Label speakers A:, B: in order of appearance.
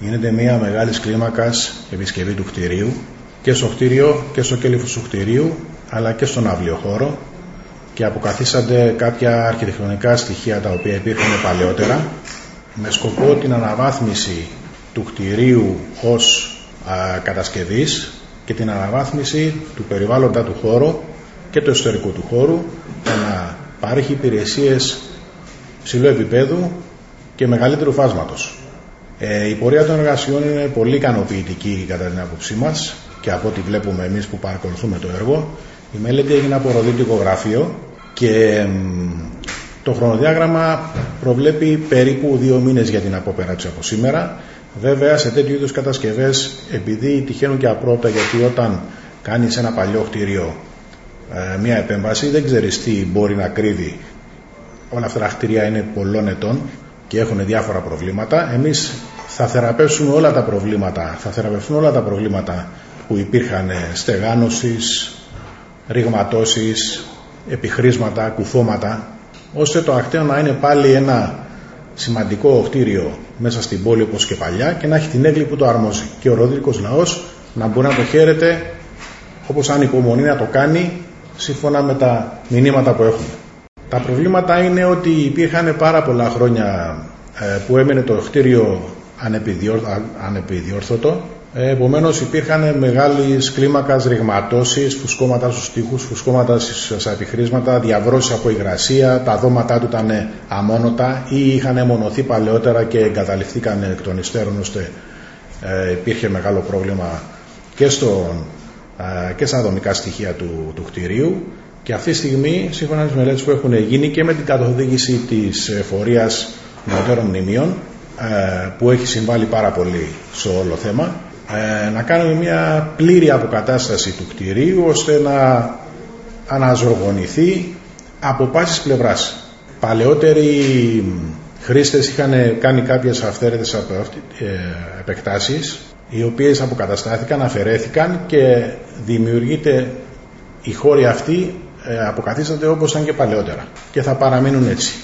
A: Γίνεται μια μεγάλης κλίμακας επισκευή του κτηρίου και στο κτίριο και στο κέλυφος του κτηρίου αλλά και στον αυλιοχώρο και αποκαθίσανται κάποια αρχιτεκτονικά στοιχεία τα οποία υπήρχαν παλαιότερα με σκοπό την αναβάθμιση του κτηρίου ως α, κατασκευής και την αναβάθμιση του περιβάλλοντα του χώρου και του εσωτερικού του χώρου για να παρέχει υπηρεσίες ψηλού επίπεδου και μεγαλύτερου φάσματος. Ε, η πορεία των εργασιών είναι πολύ ικανοποιητική κατά την άποψή μας και από ό,τι βλέπουμε εμείς που παρακολουθούμε το έργο. Η μελέτη έγινε από ροδίτικο γραφείο και το χρονοδιάγραμμα προβλέπει περίπου δύο μήνες για την απόπεραξη από σήμερα. Βέβαια σε τέτοιου είδους κατασκευές επειδή τυχαίνουν και απρόπτα γιατί όταν κάνεις ένα παλιό κτίριο ε, μια επέμβαση δεν ξέρεις τι μπορεί να κρύβει. Όλα αυτά τα κτίρια είναι πολλών ετών και έχουν διάφορα προβλήματα. Εμείς θα θεραπεύσουμε όλα τα προβλήματα, θα θεραπευτούν όλα τα προβλήματα που υπήρχαν στεγάνωσης, ρηγματώσεις, επιχρήσματα, κουφώματα, ώστε το ακτέο να είναι πάλι ένα σημαντικό κτίριο μέσα στην πόλη όπως και παλιά και να έχει την έγκλη που το αρμόζει. Και ο ροδρίκος λαός να μπορεί να το χαίρεται όπως αν υπομονή να το κάνει σύμφωνα με τα μηνύματα που έχουμε. Τα προβλήματα είναι ότι υπήρχαν πάρα πολλά χρόνια ε, που έμενε το κτίριο ανεπιδιόρθωτο. Ε, επομένως υπήρχαν μεγάλες κλίμακας ρηγματώσεις, φουσκώματα στους τοίχους, φουσκώματα στα επιχρήσματα, διαβρώσεις από υγρασία, τα δώματά του ήταν αμόνωτα ή είχαν αιμονωθεί παλαιότερα και εγκαταλειφθήκαν εκ των υστέρων ώστε ε, υπήρχε μεγάλο πρόβλημα και, στο, ε, και στα δομικά στοιχεία του, του κτηρίου και αυτή τη στιγμή, σύμφωνα με τις μελέτες που έχουν γίνει και με την καθοδήγηση της φορείας νεωτέρων μνημείων, ε, που έχει συμβάλει πάρα πολύ στο όλο θέμα ε, να κάνουμε μια πλήρη αποκατάσταση του κτηρίου ώστε να αναζωογονηθεί από πάσης πλευράς. Παλαιότεροι χρήστες είχαν κάνει κάποιες αυθαίρετες ε, επεκτάσεις οι οποίες αποκαταστάθηκαν, αφαιρέθηκαν και δημιουργείται οι χώροι αυτοί αποκαθίστανται όπως ήταν και παλαιότερα και θα παραμείνουν έτσι.